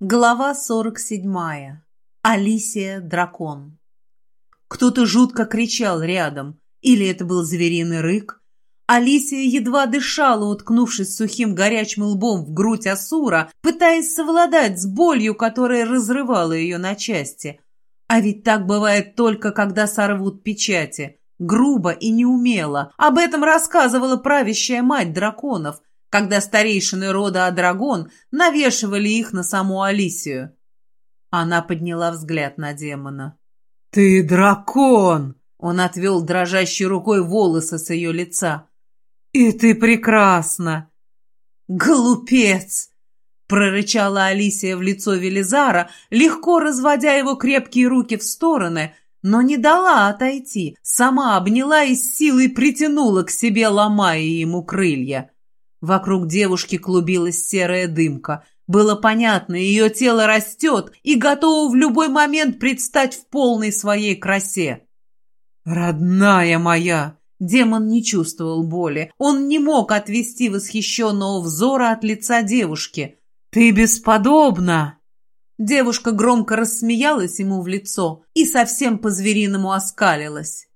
Глава 47. Алисия Дракон. Кто-то жутко кричал рядом, или это был звериный рык. Алисия едва дышала, уткнувшись сухим горячим лбом в грудь Асура, пытаясь совладать с болью, которая разрывала ее на части. А ведь так бывает только, когда сорвут печати. Грубо и неумело. Об этом рассказывала правящая мать драконов – когда старейшины рода Адрагон навешивали их на саму Алисию. Она подняла взгляд на демона. «Ты дракон!» Он отвел дрожащей рукой волосы с ее лица. «И ты прекрасна!» «Глупец!» — прорычала Алисия в лицо Велизара, легко разводя его крепкие руки в стороны, но не дала отойти, сама обняла и с силой притянула к себе, ломая ему крылья. Вокруг девушки клубилась серая дымка. Было понятно, ее тело растет и готово в любой момент предстать в полной своей красе. «Родная моя!» Демон не чувствовал боли. Он не мог отвести восхищенного взора от лица девушки. «Ты бесподобна!» Девушка громко рассмеялась ему в лицо и совсем по-звериному оскалилась.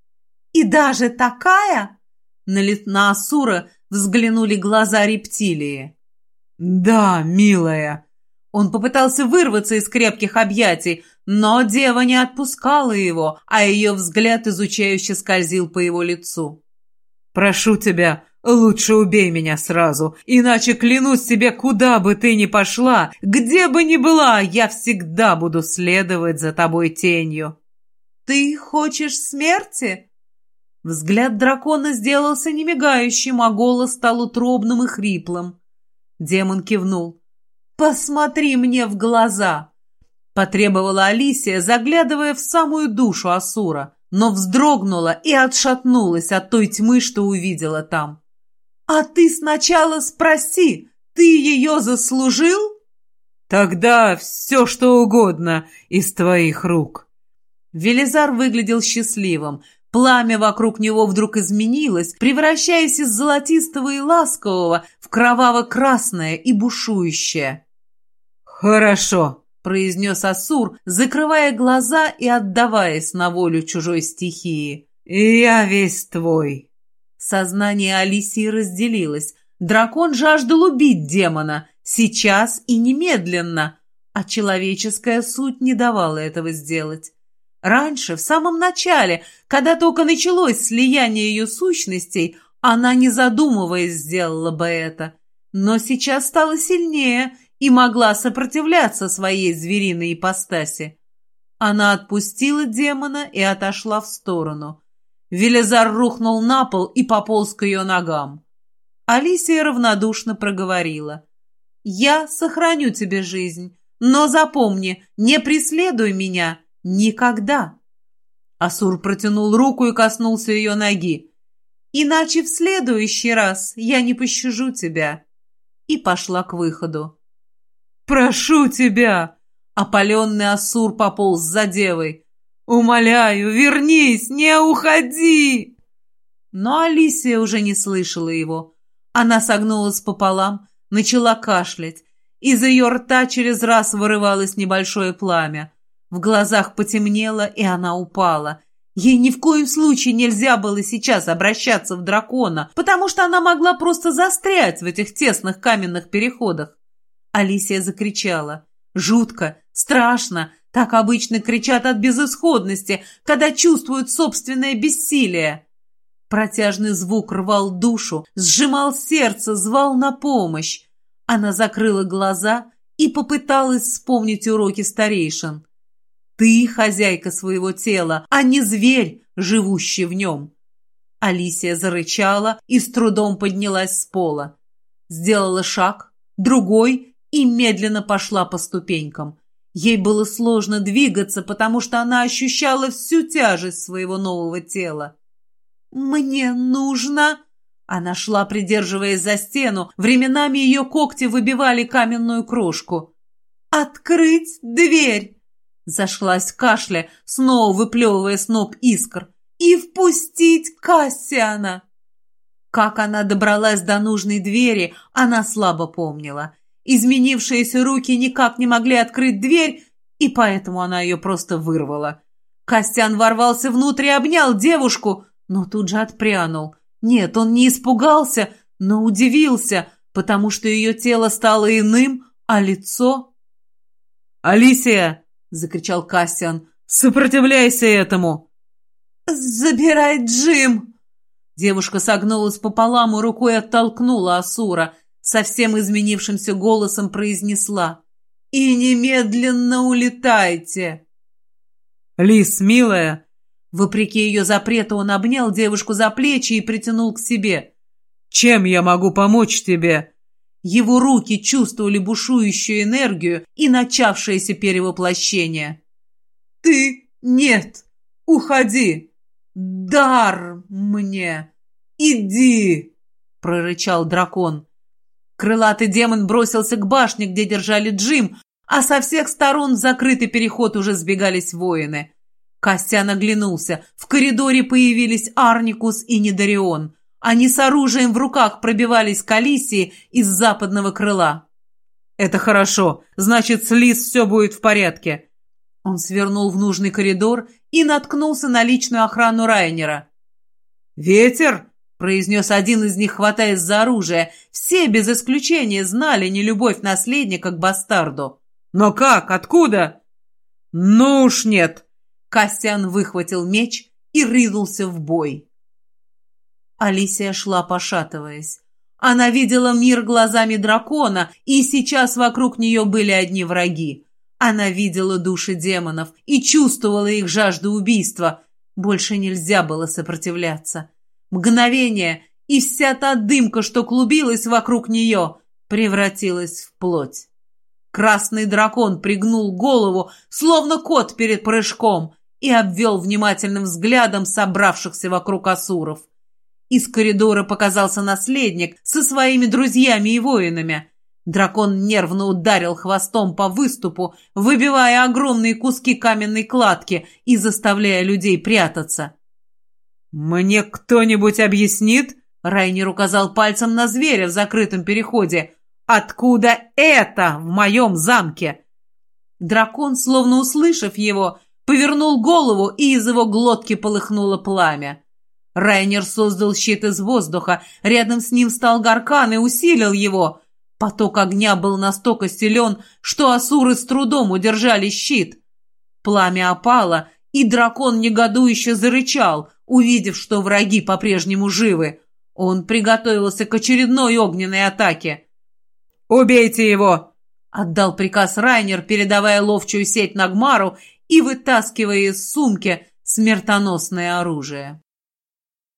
«И даже такая?» На, на Асура взглянули глаза рептилии. «Да, милая». Он попытался вырваться из крепких объятий, но дева не отпускала его, а ее взгляд изучающе скользил по его лицу. «Прошу тебя, лучше убей меня сразу, иначе клянусь тебе, куда бы ты ни пошла, где бы ни была, я всегда буду следовать за тобой тенью». «Ты хочешь смерти?» Взгляд дракона сделался немигающим, а голос стал утробным и хриплым. Демон кивнул. «Посмотри мне в глаза!» Потребовала Алисия, заглядывая в самую душу Асура, но вздрогнула и отшатнулась от той тьмы, что увидела там. «А ты сначала спроси, ты ее заслужил?» «Тогда все, что угодно из твоих рук». Велизар выглядел счастливым, Пламя вокруг него вдруг изменилось, превращаясь из золотистого и ласкового в кроваво-красное и бушующее. «Хорошо», — произнес Асур, закрывая глаза и отдаваясь на волю чужой стихии. «Я весь твой». Сознание Алисии разделилось. Дракон жаждал убить демона, сейчас и немедленно, а человеческая суть не давала этого сделать. Раньше, в самом начале, когда только началось слияние ее сущностей, она, не задумываясь, сделала бы это. Но сейчас стала сильнее и могла сопротивляться своей звериной ипостаси. Она отпустила демона и отошла в сторону. Велизар рухнул на пол и пополз к ее ногам. Алисия равнодушно проговорила. «Я сохраню тебе жизнь, но запомни, не преследуй меня Никогда. Асур протянул руку и коснулся ее ноги. Иначе в следующий раз я не пощажу тебя. И пошла к выходу. «Прошу тебя!» Опаленный Асур пополз за девой. «Умоляю, вернись, не уходи!» Но Алисия уже не слышала его. Она согнулась пополам, начала кашлять. Из ее рта через раз вырывалось небольшое пламя. В глазах потемнело, и она упала. Ей ни в коем случае нельзя было сейчас обращаться в дракона, потому что она могла просто застрять в этих тесных каменных переходах. Алисия закричала. Жутко, страшно. Так обычно кричат от безысходности, когда чувствуют собственное бессилие. Протяжный звук рвал душу, сжимал сердце, звал на помощь. Она закрыла глаза и попыталась вспомнить уроки старейшин. Ты хозяйка своего тела, а не зверь, живущий в нем. Алисия зарычала и с трудом поднялась с пола. Сделала шаг, другой и медленно пошла по ступенькам. Ей было сложно двигаться, потому что она ощущала всю тяжесть своего нового тела. «Мне нужно...» Она шла, придерживаясь за стену. Временами ее когти выбивали каменную крошку. «Открыть дверь!» Зашлась в кашле, снова выплевывая сноп искр. «И впустить Кассиана!» Как она добралась до нужной двери, она слабо помнила. Изменившиеся руки никак не могли открыть дверь, и поэтому она ее просто вырвала. Костян ворвался внутрь и обнял девушку, но тут же отпрянул. Нет, он не испугался, но удивился, потому что ее тело стало иным, а лицо... «Алисия!» — закричал Кассиан. «Сопротивляйся этому!» «Забирай Джим!» Девушка согнулась пополам и рукой оттолкнула Асура, совсем изменившимся голосом произнесла. «И немедленно улетайте!» «Лис, милая!» Вопреки ее запрету он обнял девушку за плечи и притянул к себе. «Чем я могу помочь тебе?» Его руки чувствовали бушующую энергию и начавшееся перевоплощение. «Ты нет! Уходи! Дар мне! Иди!» — прорычал дракон. Крылатый демон бросился к башне, где держали Джим, а со всех сторон в закрытый переход уже сбегались воины. Костян оглянулся. В коридоре появились Арникус и Недарион. Они с оружием в руках пробивались к Алисии из западного крыла. «Это хорошо. Значит, с Лис все будет в порядке». Он свернул в нужный коридор и наткнулся на личную охрану Райнера. «Ветер?» — произнес один из них, хватаясь за оружие. Все, без исключения, знали нелюбовь наследника к бастарду. «Но как? Откуда?» «Ну уж нет!» Костян выхватил меч и рынулся в бой. Алисия шла, пошатываясь. Она видела мир глазами дракона, и сейчас вокруг нее были одни враги. Она видела души демонов и чувствовала их жажду убийства. Больше нельзя было сопротивляться. Мгновение, и вся та дымка, что клубилась вокруг нее, превратилась в плоть. Красный дракон пригнул голову, словно кот перед прыжком, и обвел внимательным взглядом собравшихся вокруг асуров. Из коридора показался наследник со своими друзьями и воинами. Дракон нервно ударил хвостом по выступу, выбивая огромные куски каменной кладки и заставляя людей прятаться. «Мне кто-нибудь объяснит?» Райнер указал пальцем на зверя в закрытом переходе. «Откуда это в моем замке?» Дракон, словно услышав его, повернул голову, и из его глотки полыхнуло пламя. Райнер создал щит из воздуха, рядом с ним стал Гаркан и усилил его. Поток огня был настолько силен, что асуры с трудом удержали щит. Пламя опало, и дракон негодующе зарычал, увидев, что враги по-прежнему живы. Он приготовился к очередной огненной атаке. «Убейте его!» — отдал приказ Райнер, передавая ловчую сеть Нагмару и вытаскивая из сумки смертоносное оружие.